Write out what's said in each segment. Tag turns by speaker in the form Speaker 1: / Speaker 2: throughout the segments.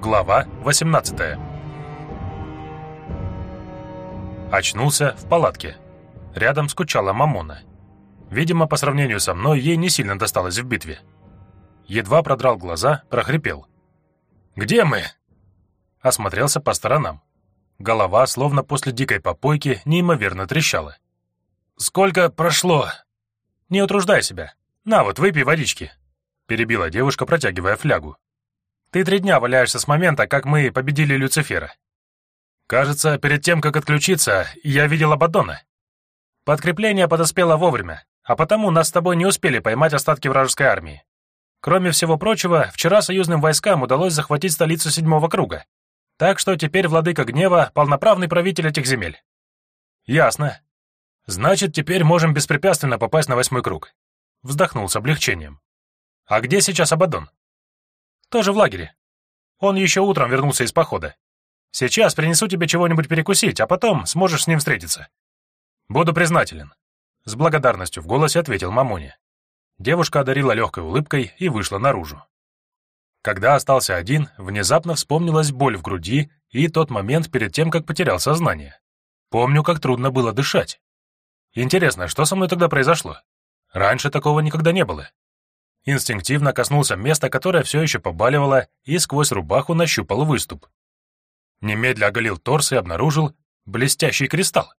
Speaker 1: Глава 18 Очнулся в палатке. Рядом скучала Мамона. Видимо, по сравнению со мной, ей не сильно досталось в битве. Едва продрал глаза, прохрипел. «Где мы?» Осмотрелся по сторонам. Голова, словно после дикой попойки, неимоверно трещала. «Сколько прошло?» «Не утруждай себя. На вот, выпей водички», — перебила девушка, протягивая флягу. «Ты три дня валяешься с момента, как мы победили Люцифера. Кажется, перед тем, как отключиться, я видел Абаддона. Подкрепление подоспело вовремя, а потому нас с тобой не успели поймать остатки вражеской армии. Кроме всего прочего, вчера союзным войскам удалось захватить столицу Седьмого Круга. Так что теперь Владыка Гнева — полноправный правитель этих земель. Ясно. Значит, теперь можем беспрепятственно попасть на Восьмой Круг. Вздохнул с облегчением. А где сейчас Абадон? Тоже в лагере. Он еще утром вернулся из похода. Сейчас принесу тебе чего-нибудь перекусить, а потом сможешь с ним встретиться. Буду признателен. С благодарностью в голосе ответил Мамоне. Девушка одарила легкой улыбкой и вышла наружу. Когда остался один, внезапно вспомнилась боль в груди и тот момент перед тем, как потерял сознание. Помню, как трудно было дышать. Интересно, что со мной тогда произошло? Раньше такого никогда не было. Инстинктивно коснулся места, которое все еще побаливало, и сквозь рубаху нащупал выступ. Немедля оголил торс и обнаружил блестящий кристалл.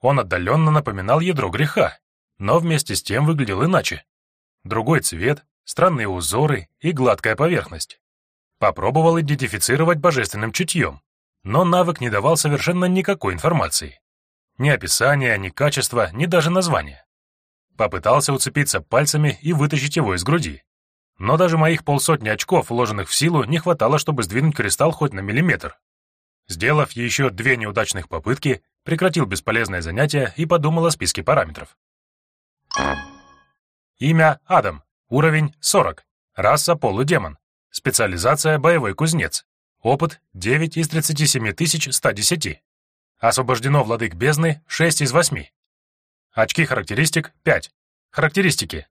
Speaker 1: Он отдаленно напоминал ядро греха, но вместе с тем выглядел иначе. Другой цвет, странные узоры и гладкая поверхность. Попробовал идентифицировать божественным чутьем, но навык не давал совершенно никакой информации. Ни описания, ни качества, ни даже названия. Попытался уцепиться пальцами и вытащить его из груди. Но даже моих полсотни очков, вложенных в силу, не хватало, чтобы сдвинуть кристалл хоть на миллиметр. Сделав еще две неудачных попытки, прекратил бесполезное занятие и подумал о списке параметров. Имя Адам, уровень 40, раса полудемон, специализация боевой кузнец, опыт 9 из 37 110. Освобождено владык бездны 6 из 8. Очки характеристик 5. Характеристики.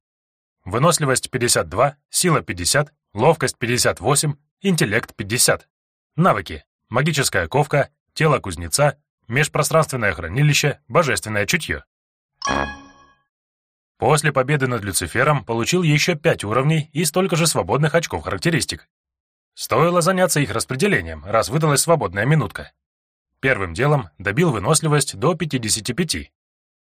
Speaker 1: Выносливость 52, сила 50, ловкость 58, интеллект 50. Навыки. Магическая ковка, тело кузнеца, межпространственное хранилище, божественное чутье. После победы над Люцифером получил еще 5 уровней и столько же свободных очков характеристик. Стоило заняться их распределением, раз выдалась свободная минутка. Первым делом добил выносливость до 55.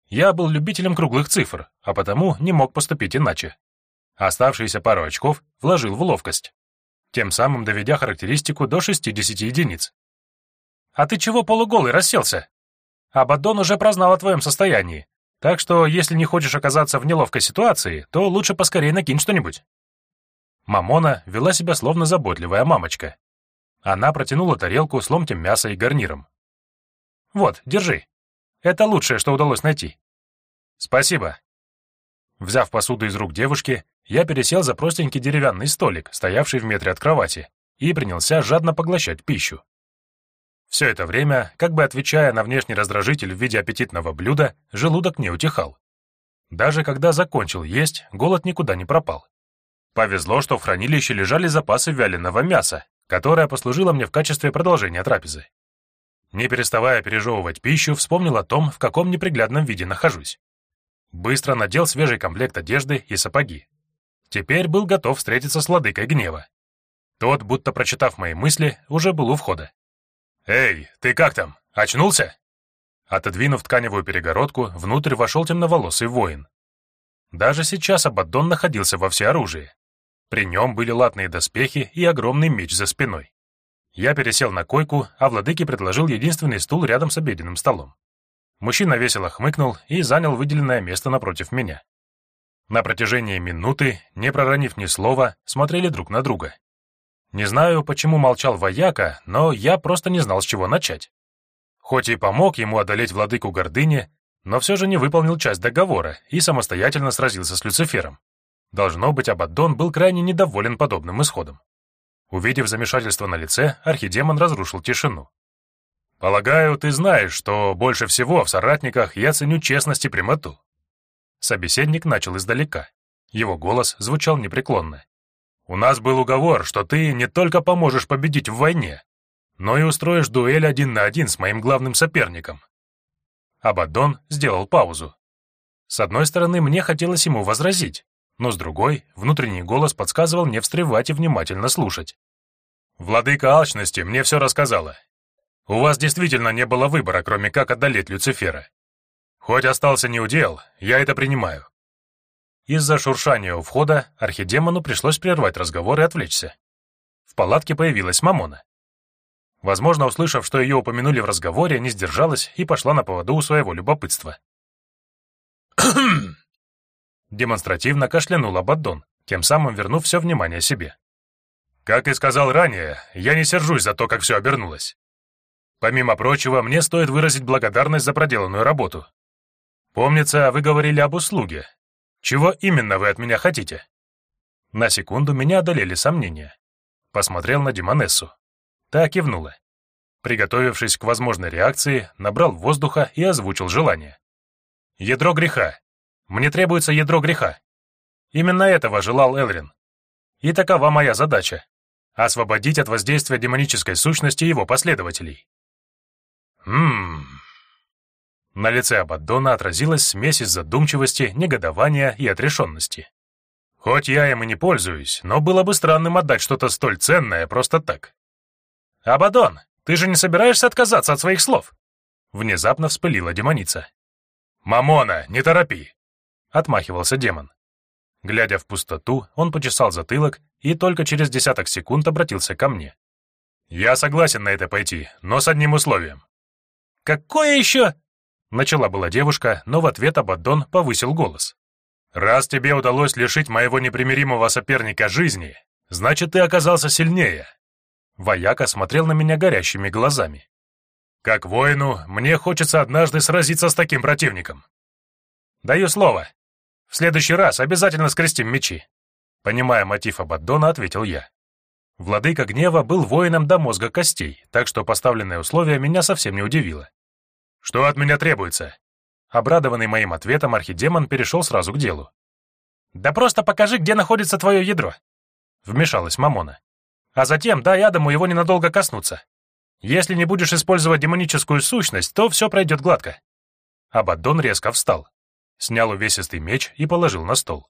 Speaker 1: Я был любителем круглых цифр, а потому не мог поступить иначе. Оставшиеся пару очков вложил в ловкость, тем самым доведя характеристику до 60 единиц. «А ты чего полуголый расселся? Абаддон уже прознал о твоем состоянии, так что если не хочешь оказаться в неловкой ситуации, то лучше поскорее накинь что-нибудь». Мамона вела себя словно заботливая мамочка. Она протянула тарелку с ломтем мяса и гарниром. «Вот, держи. Это лучшее, что удалось найти». «Спасибо». Взяв посуду из рук девушки, я пересел за простенький деревянный столик, стоявший в метре от кровати, и принялся жадно поглощать пищу. Все это время, как бы отвечая на внешний раздражитель в виде аппетитного блюда, желудок не утихал. Даже когда закончил есть, голод никуда не пропал. Повезло, что в хранилище лежали запасы вяленого мяса, которое послужило мне в качестве продолжения трапезы. Не переставая пережевывать пищу, вспомнил о том, в каком неприглядном виде нахожусь. Быстро надел свежий комплект одежды и сапоги. Теперь был готов встретиться с владыкой гнева. Тот, будто прочитав мои мысли, уже был у входа. «Эй, ты как там? Очнулся?» Отодвинув тканевую перегородку, внутрь вошел темноволосый воин. Даже сейчас Абаддон находился во всеоружии. При нем были латные доспехи и огромный меч за спиной. Я пересел на койку, а владыке предложил единственный стул рядом с обеденным столом. Мужчина весело хмыкнул и занял выделенное место напротив меня. На протяжении минуты, не проронив ни слова, смотрели друг на друга. Не знаю, почему молчал вояка, но я просто не знал, с чего начать. Хоть и помог ему одолеть владыку гордыни, но все же не выполнил часть договора и самостоятельно сразился с Люцифером. Должно быть, Абаддон был крайне недоволен подобным исходом. Увидев замешательство на лице, архидемон разрушил тишину. «Полагаю, ты знаешь, что больше всего в соратниках я ценю честность и прямоту». Собеседник начал издалека. Его голос звучал непреклонно. У нас был уговор, что ты не только поможешь победить в войне, но и устроишь дуэль один на один с моим главным соперником». Абаддон сделал паузу. С одной стороны, мне хотелось ему возразить, но с другой, внутренний голос подсказывал мне встревать и внимательно слушать. «Владыка алчности мне все рассказала. У вас действительно не было выбора, кроме как одолеть Люцифера. Хоть остался неудел, я это принимаю». Из-за шуршания у входа архидемону пришлось прервать разговор и отвлечься. В палатке появилась Мамона. Возможно, услышав, что ее упомянули в разговоре, не сдержалась и пошла на поводу у своего любопытства. Демонстративно кашлянул Абаддон, тем самым вернув все внимание себе. Как и сказал ранее, я не сержусь за то, как все обернулось. Помимо прочего, мне стоит выразить благодарность за проделанную работу. Помнится, вы говорили об услуге. Чего именно вы от меня хотите? На секунду меня одолели сомнения. Посмотрел на Димонессу. Та кивнула. Приготовившись к возможной реакции, набрал воздуха и озвучил желание. Ядро греха. Мне требуется ядро греха. Именно этого желал Элрин. И такова моя задача — освободить от воздействия демонической сущности его последователей. Ммм... На лице Абаддона отразилась смесь из задумчивости, негодования и отрешенности. Хоть я им и не пользуюсь, но было бы странным отдать что-то столь ценное просто так. «Абадон, ты же не собираешься отказаться от своих слов?» Внезапно вспылила демоница. «Мамона, не торопи!» — отмахивался демон. Глядя в пустоту, он почесал затылок и только через десяток секунд обратился ко мне. «Я согласен на это пойти, но с одним условием». «Какое еще?» — начала была девушка, но в ответ Абаддон повысил голос. «Раз тебе удалось лишить моего непримиримого соперника жизни, значит, ты оказался сильнее». Вояка смотрел на меня горящими глазами. Как воину, мне хочется однажды сразиться с таким противником. Даю слово. В следующий раз обязательно скрестим мечи. Понимая мотив Абаддона, ответил я. Владыка гнева был воином до мозга костей, так что поставленное условие меня совсем не удивило. «Что от меня требуется?» Обрадованный моим ответом, архидемон перешел сразу к делу. «Да просто покажи, где находится твое ядро», — вмешалась Мамона. «А затем дай Адаму его ненадолго коснуться. Если не будешь использовать демоническую сущность, то все пройдет гладко». Абаддон резко встал, снял увесистый меч и положил на стол.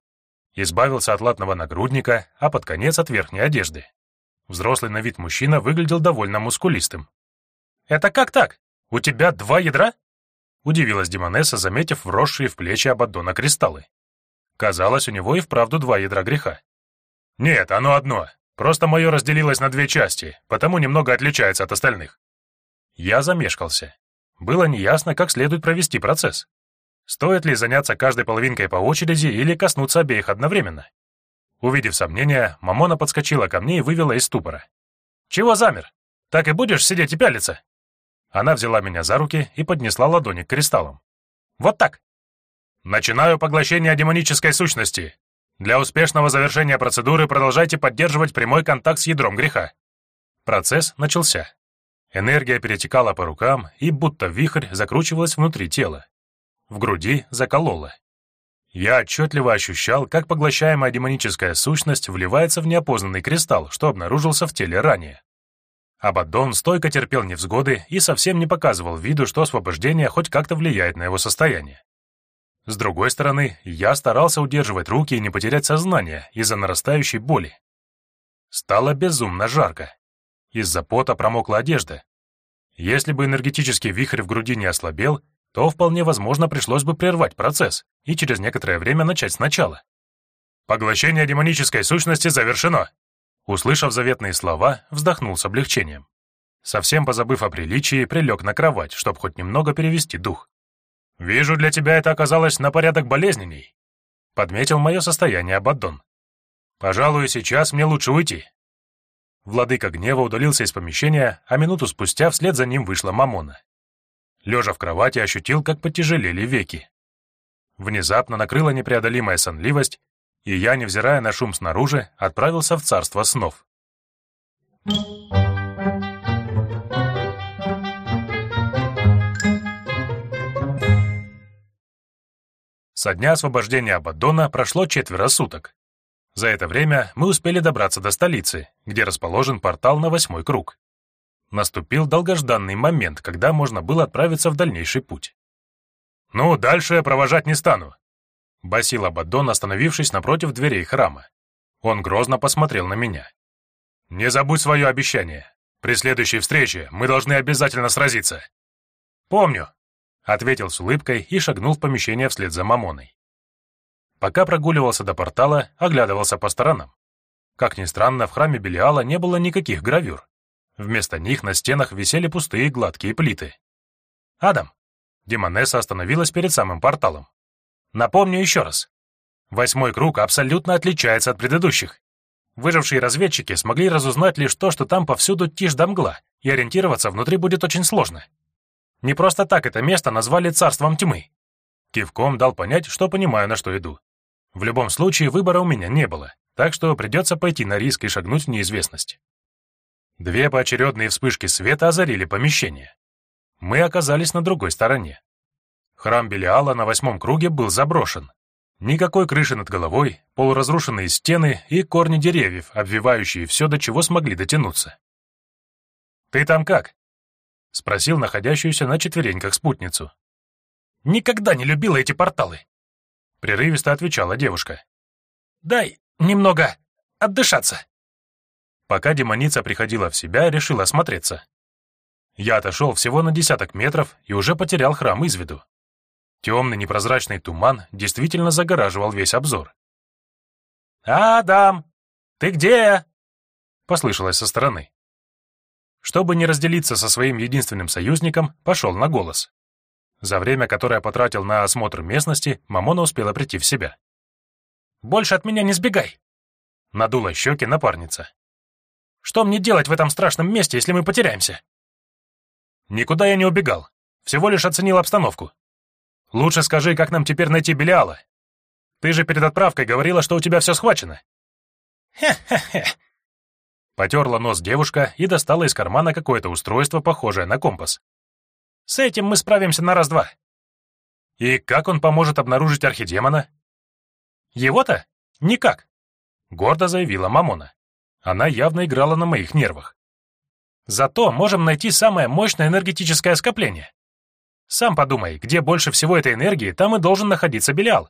Speaker 1: Избавился от латного нагрудника, а под конец от верхней одежды. Взрослый на вид мужчина выглядел довольно мускулистым. «Это как так? У тебя два ядра?» Удивилась Демонесса, заметив вросшие в плечи Абаддона кристаллы. Казалось, у него и вправду два ядра греха. «Нет, оно одно. Просто мое разделилось на две части, потому немного отличается от остальных. Я замешкался. Было неясно, как следует провести процесс. Стоит ли заняться каждой половинкой по очереди или коснуться обеих одновременно? Увидев сомнения, Мамона подскочила ко мне и вывела из ступора. «Чего замер? Так и будешь сидеть и пялиться?» Она взяла меня за руки и поднесла ладони к кристаллам. «Вот так!» «Начинаю поглощение демонической сущности. Для успешного завершения процедуры продолжайте поддерживать прямой контакт с ядром греха. Процесс начался. Энергия перетекала по рукам и, будто вихрь, закручивалась внутри тела. В груди заколола. Я отчетливо ощущал, как поглощаемая демоническая сущность вливается в неопознанный кристалл, что обнаружился в теле ранее. Абаддон стойко терпел невзгоды и совсем не показывал виду, что освобождение хоть как-то влияет на его состояние. С другой стороны, я старался удерживать руки и не потерять сознание из-за нарастающей боли. Стало безумно жарко. Из-за пота промокла одежда. Если бы энергетический вихрь в груди не ослабел, то вполне возможно пришлось бы прервать процесс и через некоторое время начать сначала. «Поглощение демонической сущности завершено!» Услышав заветные слова, вздохнул с облегчением. Совсем позабыв о приличии, прилег на кровать, чтобы хоть немного перевести дух. «Вижу, для тебя это оказалось на порядок болезненней», — подметил мое состояние Абаддон. «Пожалуй, сейчас мне лучше уйти». Владыка гнева удалился из помещения, а минуту спустя вслед за ним вышла Мамона. Лежа в кровати, ощутил, как потяжелели веки. Внезапно накрыла непреодолимая сонливость, и я, невзирая на шум снаружи, отправился в царство снов. Со дня освобождения Абаддона прошло четверо суток. За это время мы успели добраться до столицы, где расположен портал на восьмой круг. Наступил долгожданный момент, когда можно было отправиться в дальнейший путь. «Ну, дальше я провожать не стану», — басил Абаддон, остановившись напротив дверей храма. Он грозно посмотрел на меня. «Не забудь свое обещание. При следующей встрече мы должны обязательно сразиться». «Помню», — ответил с улыбкой и шагнул в помещение вслед за Мамоной. Пока прогуливался до портала, оглядывался по сторонам. Как ни странно, в храме Белиала не было никаких гравюр. Вместо них на стенах висели пустые гладкие плиты. «Адам!» Демонесса остановилась перед самым порталом. «Напомню еще раз. Восьмой круг абсолютно отличается от предыдущих. Выжившие разведчики смогли разузнать лишь то, что там повсюду тишь да мгла, и ориентироваться внутри будет очень сложно. Не просто так это место назвали царством тьмы. Кивком дал понять, что понимаю, на что иду. В любом случае, выбора у меня не было, так что придется пойти на риск и шагнуть в неизвестность. Две поочередные вспышки света озарили помещение. Мы оказались на другой стороне. Храм Белиала на восьмом круге был заброшен. Никакой крыши над головой, полуразрушенные стены и корни деревьев, обвивающие все, до чего смогли дотянуться. «Ты там как?» — спросил находящуюся на четвереньках спутницу. «Никогда не любила эти порталы», — прерывисто отвечала девушка. «Дай немного отдышаться». Пока демоница приходила в себя, решила осмотреться. Я отошел всего на десяток метров и уже потерял храм из виду. Темный непрозрачный туман действительно загораживал весь обзор. «Адам, ты где?» — послышалось со стороны. Чтобы не разделиться со своим единственным союзником, пошел на голос. За время, которое потратил на осмотр местности, Мамона успела прийти в себя. «Больше от меня не сбегай!» Надула щеки напарница. «Что мне делать в этом страшном месте, если мы потеряемся?» «Никуда я не убегал. Всего лишь оценил обстановку. Лучше скажи, как нам теперь найти Белиала. Ты же перед отправкой говорила, что у тебя все схвачено». «Хе-хе-хе!» Потерла нос девушка и достала из кармана какое-то устройство, похожее на компас. С этим мы справимся на раз-два. И как он поможет обнаружить архидемона? Его-то? Никак, гордо заявила Мамона. Она явно играла на моих нервах. Зато можем найти самое мощное энергетическое скопление. Сам подумай, где больше всего этой энергии, там и должен находиться Белиал.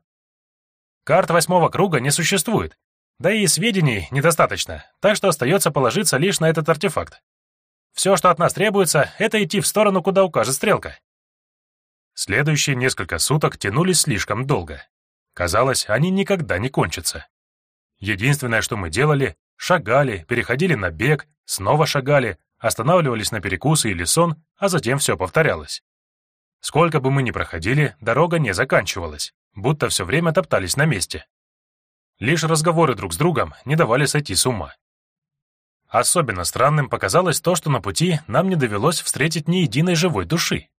Speaker 1: Карт восьмого круга не существует, да и сведений недостаточно, так что остается положиться лишь на этот артефакт. Все, что от нас требуется, это идти в сторону, куда укажет стрелка. Следующие несколько суток тянулись слишком долго. Казалось, они никогда не кончатся. Единственное, что мы делали, шагали, переходили на бег, снова шагали, останавливались на перекусы или сон, а затем все повторялось. Сколько бы мы ни проходили, дорога не заканчивалась, будто все время топтались на месте. Лишь разговоры друг с другом не давали сойти с ума. Особенно странным показалось то, что на пути нам не довелось встретить ни единой живой души.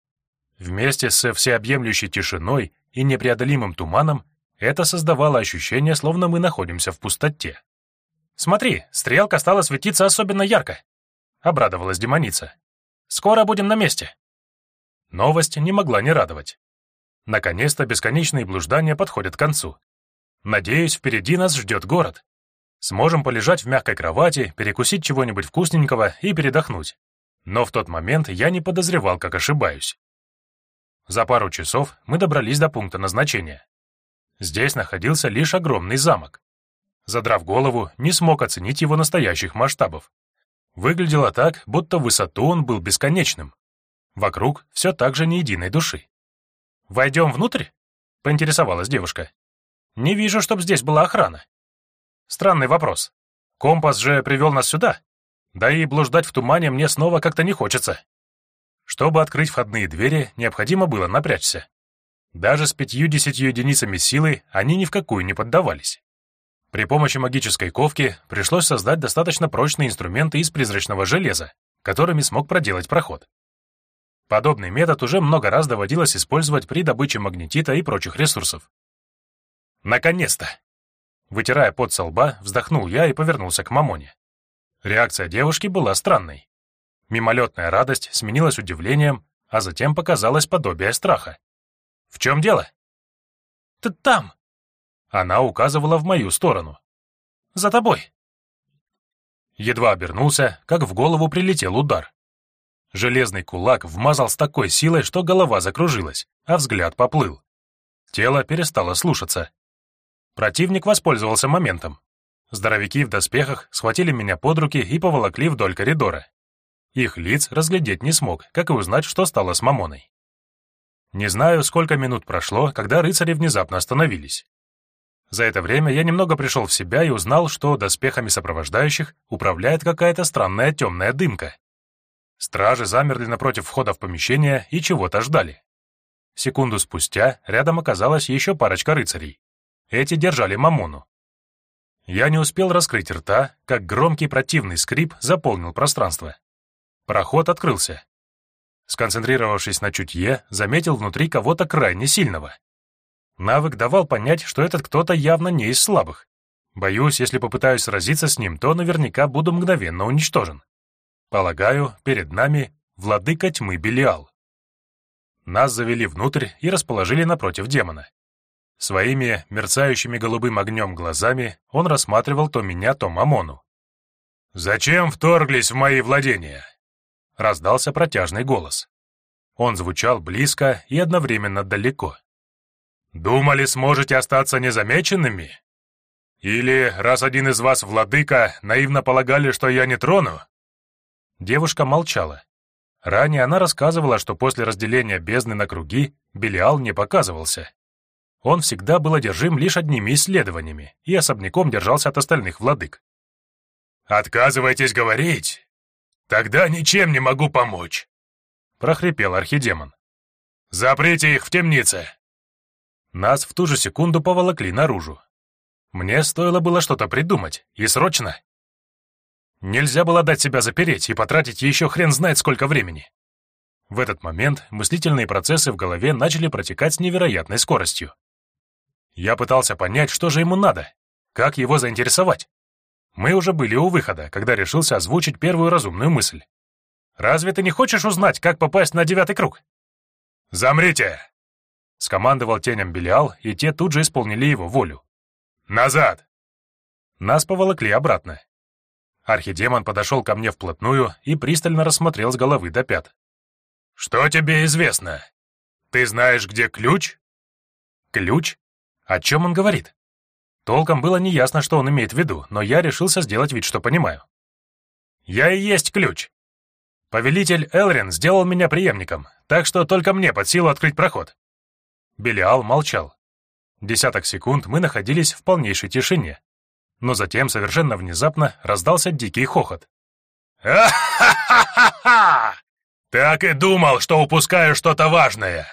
Speaker 1: Вместе с всеобъемлющей тишиной и непреодолимым туманом это создавало ощущение, словно мы находимся в пустоте. «Смотри, стрелка стала светиться особенно ярко», — обрадовалась демоница. «Скоро будем на месте». Новость не могла не радовать. Наконец-то бесконечные блуждания подходят к концу. Надеюсь, впереди нас ждет город, Сможем полежать в мягкой кровати, перекусить чего-нибудь вкусненького и передохнуть. Но в тот момент я не подозревал, как ошибаюсь. За пару часов мы добрались до пункта назначения. Здесь находился лишь огромный замок. Задрав голову, не смог оценить его настоящих масштабов. Выглядело так, будто в высоту он был бесконечным. Вокруг все так же ни единой души. «Войдем внутрь?» — поинтересовалась девушка. «Не вижу, чтоб здесь была охрана». Странный вопрос. Компас же привел нас сюда. Да и блуждать в тумане мне снова как-то не хочется. Чтобы открыть входные двери, необходимо было напрячься. Даже с пятью-десятью единицами силы они ни в какую не поддавались. При помощи магической ковки пришлось создать достаточно прочные инструменты из призрачного железа, которыми смог проделать проход. Подобный метод уже много раз доводилось использовать при добыче магнетита и прочих ресурсов. Наконец-то! Вытирая пот со лба, вздохнул я и повернулся к Мамоне. Реакция девушки была странной. Мимолетная радость сменилась удивлением, а затем показалось подобие страха. «В чем дело?» «Ты там!» Она указывала в мою сторону. за тобой!» Едва обернулся, как в голову прилетел удар. Железный кулак вмазал с такой силой, что голова закружилась, а взгляд поплыл. Тело перестало слушаться. Противник воспользовался моментом. Здоровяки в доспехах схватили меня под руки и поволокли вдоль коридора. Их лиц разглядеть не смог, как и узнать, что стало с Мамоной. Не знаю, сколько минут прошло, когда рыцари внезапно остановились. За это время я немного пришел в себя и узнал, что доспехами сопровождающих управляет какая-то странная темная дымка. Стражи замерли напротив входа в помещение и чего-то ждали. Секунду спустя рядом оказалась еще парочка рыцарей. Эти держали Мамону. Я не успел раскрыть рта, как громкий противный скрип заполнил пространство. Проход открылся. Сконцентрировавшись на чутье, заметил внутри кого-то крайне сильного. Навык давал понять, что этот кто-то явно не из слабых. Боюсь, если попытаюсь сразиться с ним, то наверняка буду мгновенно уничтожен. Полагаю, перед нами владыка тьмы Белиал. Нас завели внутрь и расположили напротив демона. Своими мерцающими голубым огнем глазами он рассматривал то меня, то Мамону. «Зачем вторглись в мои владения?» — раздался протяжный голос. Он звучал близко и одновременно далеко. Думали, сможете остаться незамеченными? Или, раз один из вас владыка, наивно полагали, что я не трону?» Девушка молчала. Ранее она рассказывала, что после разделения бездны на круги Белиал не показывался. Он всегда был одержим лишь одними исследованиями и особняком держался от остальных владык. «Отказываетесь говорить? Тогда ничем не могу помочь», — прохрипел архидемон. «Заприте их в темнице!» Нас в ту же секунду поволокли наружу. Мне стоило было что-то придумать, и срочно. Нельзя было дать себя запереть и потратить еще хрен знает сколько времени. В этот момент мыслительные процессы в голове начали протекать с невероятной скоростью. Я пытался понять, что же ему надо, как его заинтересовать. Мы уже были у выхода, когда решился озвучить первую разумную мысль. «Разве ты не хочешь узнать, как попасть на девятый круг?» «Замрите!» Скомандовал теням Белиал, и те тут же исполнили его волю. «Назад!» Нас поволокли обратно. Архидемон подошел ко мне вплотную и пристально рассмотрел с головы до пят. «Что тебе известно? Ты знаешь, где ключ?» «Ключ? О чем он говорит?» Толком было неясно, что он имеет в виду, но я решился сделать вид, что понимаю. «Я и есть ключ. Повелитель Элрин сделал меня преемником, так что только мне под силу открыть проход. Белиал молчал. Десяток секунд мы находились в полнейшей тишине. Но затем совершенно внезапно раздался дикий хохот. «А-ха-ха-ха-ха! Так и думал, что упускаю что-то важное!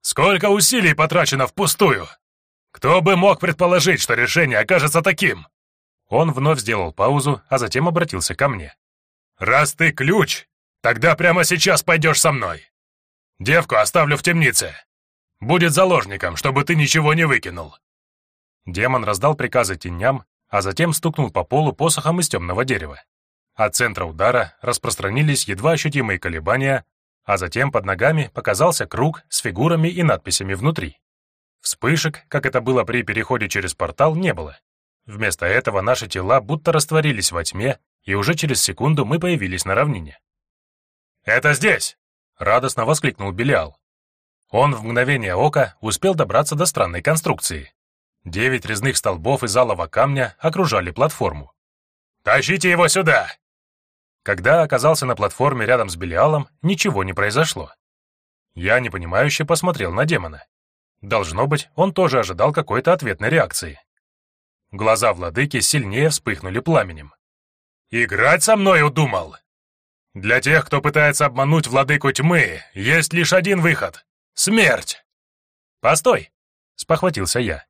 Speaker 1: Сколько усилий потрачено впустую! Кто бы мог предположить, что решение окажется таким?» Он вновь сделал паузу, а затем обратился ко мне. «Раз ты ключ, тогда прямо сейчас пойдешь со мной. Девку оставлю в темнице. Будет заложником, чтобы ты ничего не выкинул». Демон раздал приказы теням, а затем стукнул по полу посохом из темного дерева. От центра удара распространились едва ощутимые колебания, а затем под ногами показался круг с фигурами и надписями внутри. Вспышек, как это было при переходе через портал, не было. Вместо этого наши тела будто растворились во тьме, и уже через секунду мы появились на равнине. «Это здесь!» — радостно воскликнул Белиал. Он в мгновение ока успел добраться до странной конструкции. Девять резных столбов из алого камня окружали платформу. «Тащите его сюда!» Когда оказался на платформе рядом с Белиалом, ничего не произошло. Я непонимающе посмотрел на демона. Должно быть, он тоже ожидал какой-то ответной реакции. Глаза владыки сильнее вспыхнули пламенем. «Играть со мной удумал? Для тех, кто пытается обмануть владыку тьмы, есть лишь один выход Смерть!» «Постой!» — спохватился я.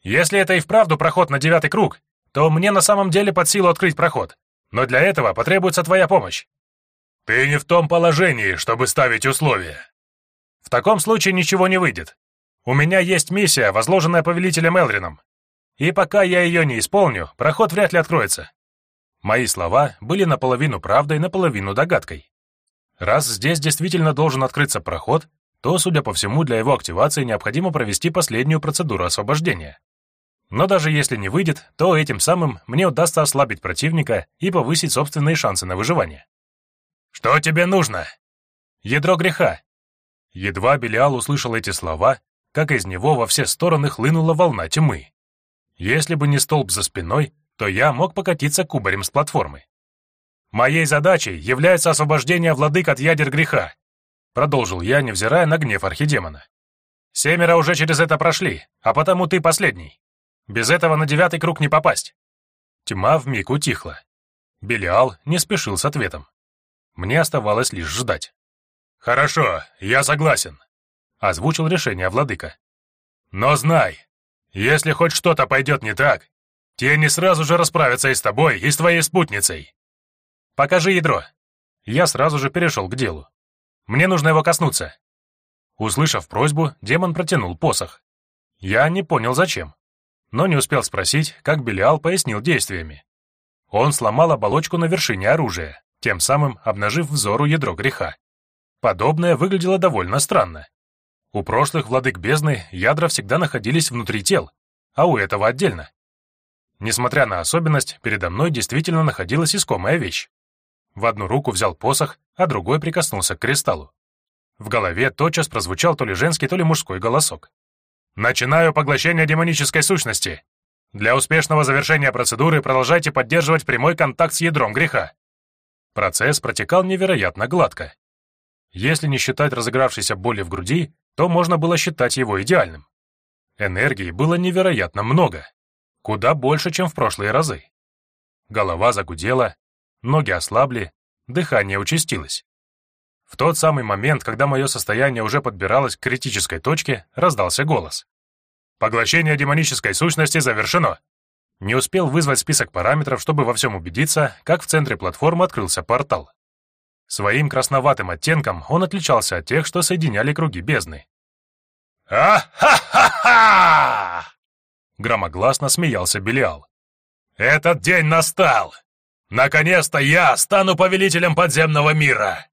Speaker 1: «Если это и вправду проход на девятый круг, то мне на самом деле под силу открыть проход. Но для этого потребуется твоя помощь». «Ты не в том положении, чтобы ставить условия». «В таком случае ничего не выйдет. У меня есть миссия, возложенная повелителем Элрином. И пока я ее не исполню, проход вряд ли откроется». Мои слова были наполовину правдой, наполовину догадкой. Раз здесь действительно должен открыться проход, то, судя по всему, для его активации необходимо провести последнюю процедуру освобождения. Но даже если не выйдет, то этим самым мне удастся ослабить противника и повысить собственные шансы на выживание. «Что тебе нужно?» «Ядро греха». Едва Белиал услышал эти слова, как из него во все стороны хлынула волна тьмы. Если бы не столб за спиной, то я мог покатиться кубарем с платформы. «Моей задачей является освобождение владык от ядер греха», продолжил я, невзирая на гнев архидемона. «Семеро уже через это прошли, а потому ты последний. Без этого на девятый круг не попасть». Тьма вмиг утихла. Белиал не спешил с ответом. Мне оставалось лишь ждать. «Хорошо, я согласен», — озвучил решение владыка. «Но знай, если хоть что-то пойдет не так, Тени сразу же расправятся и с тобой, и с твоей спутницей. Покажи ядро. Я сразу же перешел к делу. Мне нужно его коснуться. Услышав просьбу, демон протянул посох. Я не понял, зачем. Но не успел спросить, как Белиал пояснил действиями. Он сломал оболочку на вершине оружия, тем самым обнажив взору ядро греха. Подобное выглядело довольно странно. У прошлых владык бездны ядра всегда находились внутри тел, а у этого отдельно. Несмотря на особенность, передо мной действительно находилась искомая вещь. В одну руку взял посох, а другой прикоснулся к кристаллу. В голове тотчас прозвучал то ли женский, то ли мужской голосок. «Начинаю поглощение демонической сущности. Для успешного завершения процедуры продолжайте поддерживать прямой контакт с ядром греха». Процесс протекал невероятно гладко. Если не считать разыгравшейся боли в груди, то можно было считать его идеальным. Энергии было невероятно много. Куда больше, чем в прошлые разы. Голова загудела, ноги ослабли, дыхание участилось. В тот самый момент, когда мое состояние уже подбиралось к критической точке, раздался голос. «Поглощение демонической сущности завершено!» Не успел вызвать список параметров, чтобы во всем убедиться, как в центре платформы открылся портал. Своим красноватым оттенком он отличался от тех, что соединяли круги бездны. «А-ха-ха-ха!» Громогласно смеялся Белиал. «Этот день настал! Наконец-то я стану повелителем подземного мира!»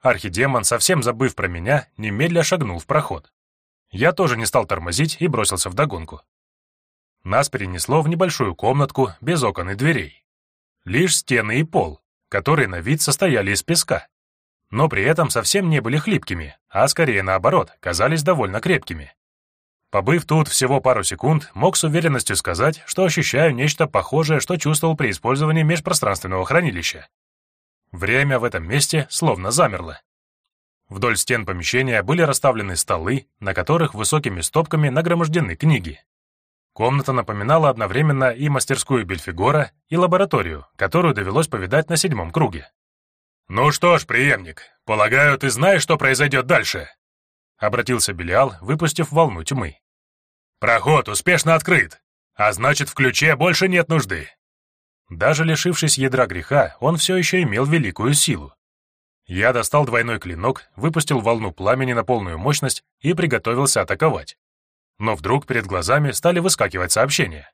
Speaker 1: Архидемон, совсем забыв про меня, немедля шагнул в проход. Я тоже не стал тормозить и бросился в догонку. Нас перенесло в небольшую комнатку без окон и дверей. Лишь стены и пол, которые на вид состояли из песка. Но при этом совсем не были хлипкими, а скорее наоборот, казались довольно крепкими. Побыв тут всего пару секунд, мог с уверенностью сказать, что ощущаю нечто похожее, что чувствовал при использовании межпространственного хранилища. Время в этом месте словно замерло. Вдоль стен помещения были расставлены столы, на которых высокими стопками нагромождены книги. Комната напоминала одновременно и мастерскую Бельфигора, и лабораторию, которую довелось повидать на седьмом круге. «Ну что ж, преемник, полагаю, ты знаешь, что произойдет дальше?» — обратился Белиал, выпустив волну тьмы. Проход успешно открыт, а значит, в ключе больше нет нужды. Даже лишившись ядра греха, он все еще имел великую силу. Я достал двойной клинок, выпустил волну пламени на полную мощность и приготовился атаковать. Но вдруг перед глазами стали выскакивать сообщения.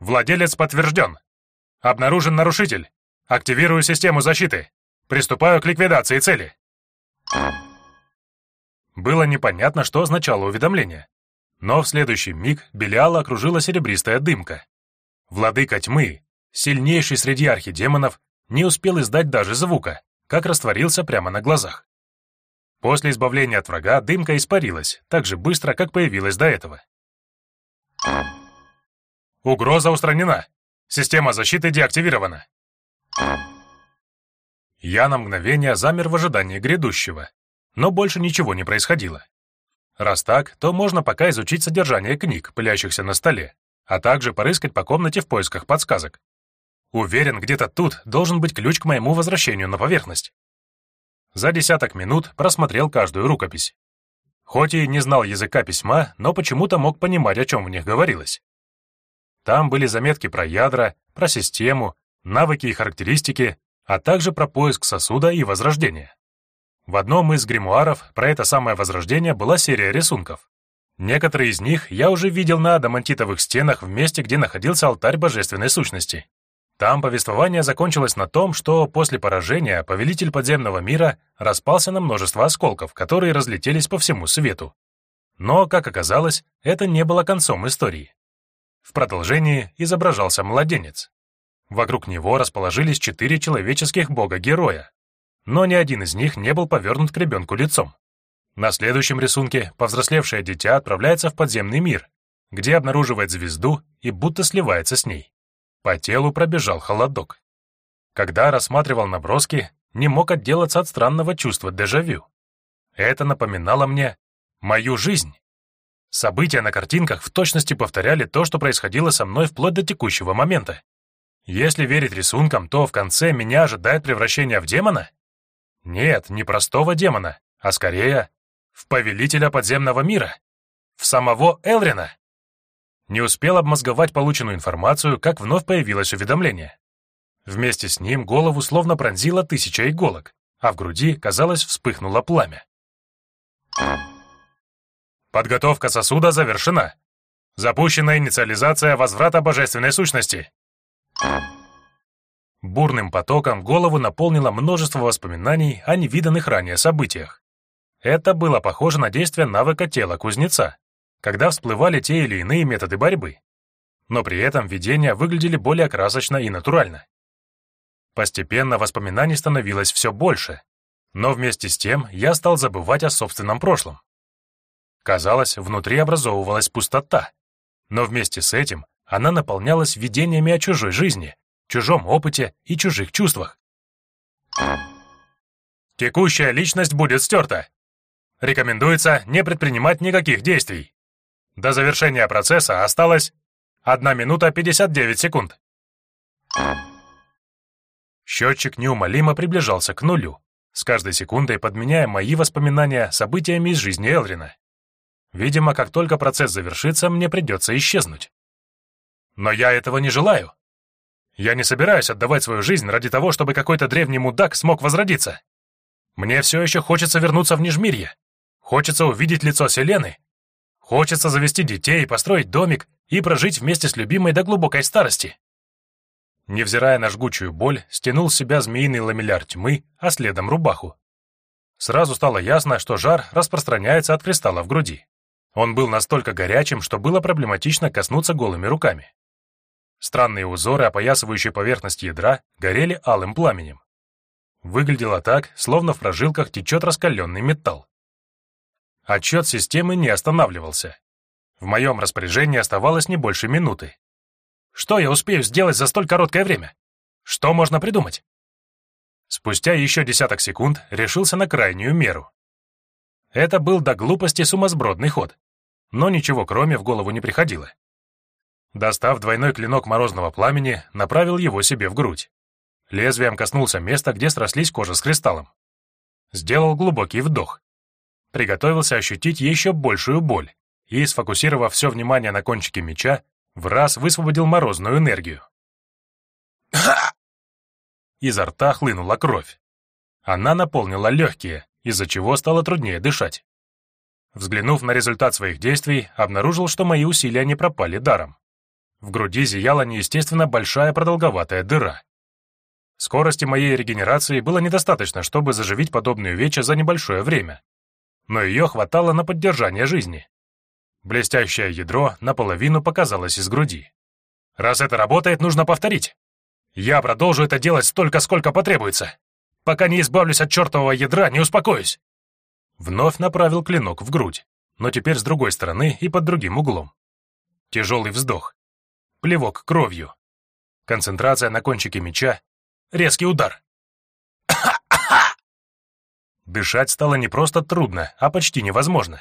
Speaker 1: «Владелец подтвержден. Обнаружен нарушитель. Активирую систему защиты. Приступаю к ликвидации цели». Было непонятно, что означало уведомление. Но в следующий миг Белиала окружила серебристая дымка. Владыка тьмы, сильнейший среди архидемонов, не успел издать даже звука, как растворился прямо на глазах. После избавления от врага дымка испарилась так же быстро, как появилась до этого. Угроза устранена. Система защиты деактивирована. Я на мгновение замер в ожидании грядущего, но больше ничего не происходило. Раз так, то можно пока изучить содержание книг, пылящихся на столе, а также порыскать по комнате в поисках подсказок. Уверен, где-то тут должен быть ключ к моему возвращению на поверхность. За десяток минут просмотрел каждую рукопись. Хоть и не знал языка письма, но почему-то мог понимать, о чем в них говорилось. Там были заметки про ядра, про систему, навыки и характеристики, а также про поиск сосуда и возрождение. В одном из гримуаров про это самое возрождение была серия рисунков. Некоторые из них я уже видел на адамантитовых стенах в месте, где находился алтарь божественной сущности. Там повествование закончилось на том, что после поражения повелитель подземного мира распался на множество осколков, которые разлетелись по всему свету. Но, как оказалось, это не было концом истории. В продолжении изображался младенец. Вокруг него расположились четыре человеческих бога-героя, но ни один из них не был повернут к ребенку лицом. На следующем рисунке повзрослевшее дитя отправляется в подземный мир, где обнаруживает звезду и будто сливается с ней. По телу пробежал холодок. Когда рассматривал наброски, не мог отделаться от странного чувства дежавю. Это напоминало мне мою жизнь. События на картинках в точности повторяли то, что происходило со мной вплоть до текущего момента. Если верить рисункам, то в конце меня ожидает превращение в демона? Нет, не простого демона, а скорее в повелителя подземного мира, в самого Элрина. Не успел обмозговать полученную информацию, как вновь появилось уведомление. Вместе с ним голову словно пронзило тысяча иголок, а в груди, казалось, вспыхнуло пламя. Подготовка сосуда завершена. Запущена инициализация возврата божественной сущности. Бурным потоком голову наполнило множество воспоминаний о невиданных ранее событиях. Это было похоже на действие навыка тела кузнеца, когда всплывали те или иные методы борьбы. Но при этом видения выглядели более красочно и натурально. Постепенно воспоминаний становилось все больше, но вместе с тем я стал забывать о собственном прошлом. Казалось, внутри образовывалась пустота, но вместе с этим она наполнялась видениями о чужой жизни, чужом опыте и чужих чувствах. Текущая личность будет стерта. Рекомендуется не предпринимать никаких действий. До завершения процесса осталось 1 минута 59 секунд. Счетчик неумолимо приближался к нулю, с каждой секундой подменяя мои воспоминания событиями из жизни Элрина. Видимо, как только процесс завершится, мне придется исчезнуть. Но я этого не желаю. Я не собираюсь отдавать свою жизнь ради того, чтобы какой-то древний мудак смог возродиться. Мне все еще хочется вернуться в Нижмирье. Хочется увидеть лицо Селены. Хочется завести детей, построить домик и прожить вместе с любимой до глубокой старости. Невзирая на жгучую боль, стянул с себя змеиный ламелляр тьмы, а следом рубаху. Сразу стало ясно, что жар распространяется от кристалла в груди. Он был настолько горячим, что было проблематично коснуться голыми руками. Странные узоры, опоясывающие поверхность ядра, горели алым пламенем. Выглядело так, словно в прожилках течет раскаленный металл. Отчет системы не останавливался. В моем распоряжении оставалось не больше минуты. Что я успею сделать за столь короткое время? Что можно придумать? Спустя еще десяток секунд решился на крайнюю меру. Это был до глупости сумасбродный ход, но ничего кроме в голову не приходило. Достав двойной клинок морозного пламени, направил его себе в грудь. Лезвием коснулся места, где срослись кожа с кристаллом. Сделал глубокий вдох приготовился ощутить еще большую боль и, сфокусировав все внимание на кончике меча, в раз высвободил морозную энергию. Изо рта хлынула кровь. Она наполнила легкие, из-за чего стало труднее дышать. Взглянув на результат своих действий, обнаружил, что мои усилия не пропали даром. В груди зияла неестественно большая продолговатая дыра. Скорости моей регенерации было недостаточно, чтобы заживить подобную вече за небольшое время, но ее хватало на поддержание жизни. Блестящее ядро наполовину показалось из груди. Раз это работает, нужно повторить. Я продолжу это делать столько, сколько потребуется. Пока не избавлюсь от чертового ядра, не успокоюсь. Вновь направил клинок в грудь, но теперь с другой стороны и под другим углом. Тяжелый вздох. Плевок кровью. Концентрация на кончике меча. Резкий удар. Дышать стало не просто трудно, а почти невозможно.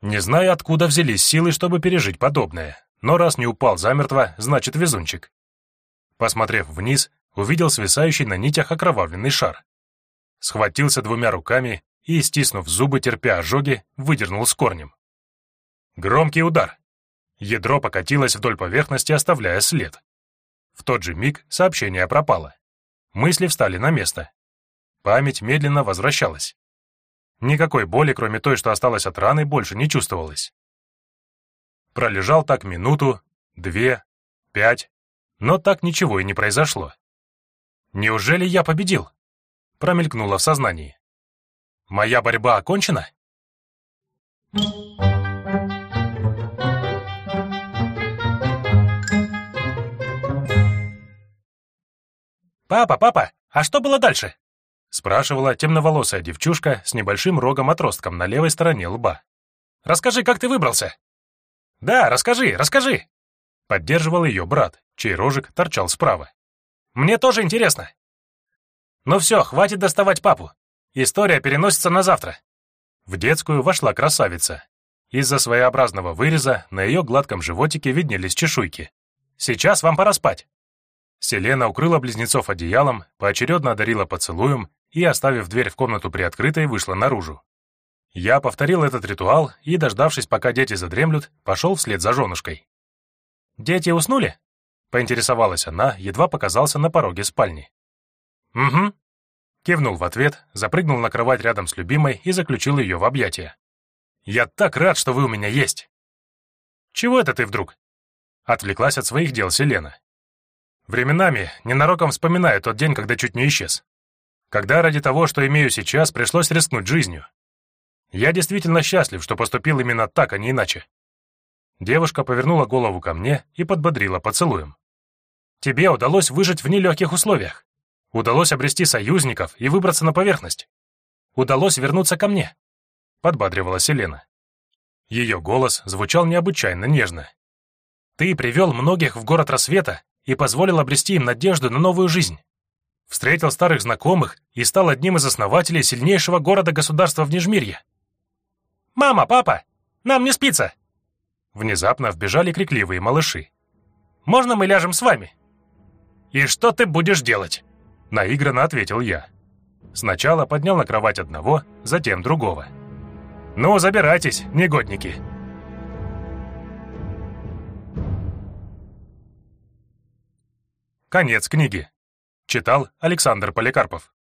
Speaker 1: Не знаю, откуда взялись силы, чтобы пережить подобное, но раз не упал замертво, значит везунчик. Посмотрев вниз, увидел свисающий на нитях окровавленный шар. Схватился двумя руками и, стиснув зубы, терпя ожоги, выдернул с корнем. Громкий удар. Ядро покатилось вдоль поверхности, оставляя след. В тот же миг сообщение пропало. Мысли встали на место. Память медленно возвращалась. Никакой боли, кроме той, что осталось от раны, больше не чувствовалось. Пролежал так минуту, две, пять, но так ничего и не произошло. «Неужели я победил?» Промелькнуло в сознании. «Моя борьба окончена?» Thank you. «Папа, папа, а что было дальше?» спрашивала темноволосая девчушка с небольшим рогом-отростком на левой стороне лба. «Расскажи, как ты выбрался?» «Да, расскажи, расскажи!» Поддерживал ее брат, чей рожик торчал справа. «Мне тоже интересно!» «Ну все, хватит доставать папу. История переносится на завтра». В детскую вошла красавица. Из-за своеобразного выреза на ее гладком животике виднелись чешуйки. «Сейчас вам пора спать». Селена укрыла близнецов одеялом, поочередно одарила поцелуем и, оставив дверь в комнату приоткрытой, вышла наружу. Я повторил этот ритуал и, дождавшись, пока дети задремлют, пошел вслед за женушкой. «Дети уснули?» — поинтересовалась она, едва показался на пороге спальни. «Угу». Кивнул в ответ, запрыгнул на кровать рядом с любимой и заключил ее в объятия. «Я так рад, что вы у меня есть!» «Чего это ты вдруг?» Отвлеклась от своих дел Селена. Временами ненароком вспоминаю тот день, когда чуть не исчез. Когда ради того, что имею сейчас, пришлось рискнуть жизнью. Я действительно счастлив, что поступил именно так, а не иначе. Девушка повернула голову ко мне и подбодрила поцелуем. Тебе удалось выжить в нелегких условиях. Удалось обрести союзников и выбраться на поверхность. Удалось вернуться ко мне», — подбадривала Селена. Ее голос звучал необычайно нежно. «Ты привел многих в город рассвета и позволил обрести им надежду на новую жизнь. Встретил старых знакомых и стал одним из основателей сильнейшего города-государства в Нижмирье. «Мама, папа, нам не спится!» Внезапно вбежали крикливые малыши. «Можно мы ляжем с вами?» «И что ты будешь делать?» Наигранно ответил я. Сначала поднял на кровать одного, затем другого. «Ну, забирайтесь, негодники!» Конец книги. Читал Александр Поликарпов.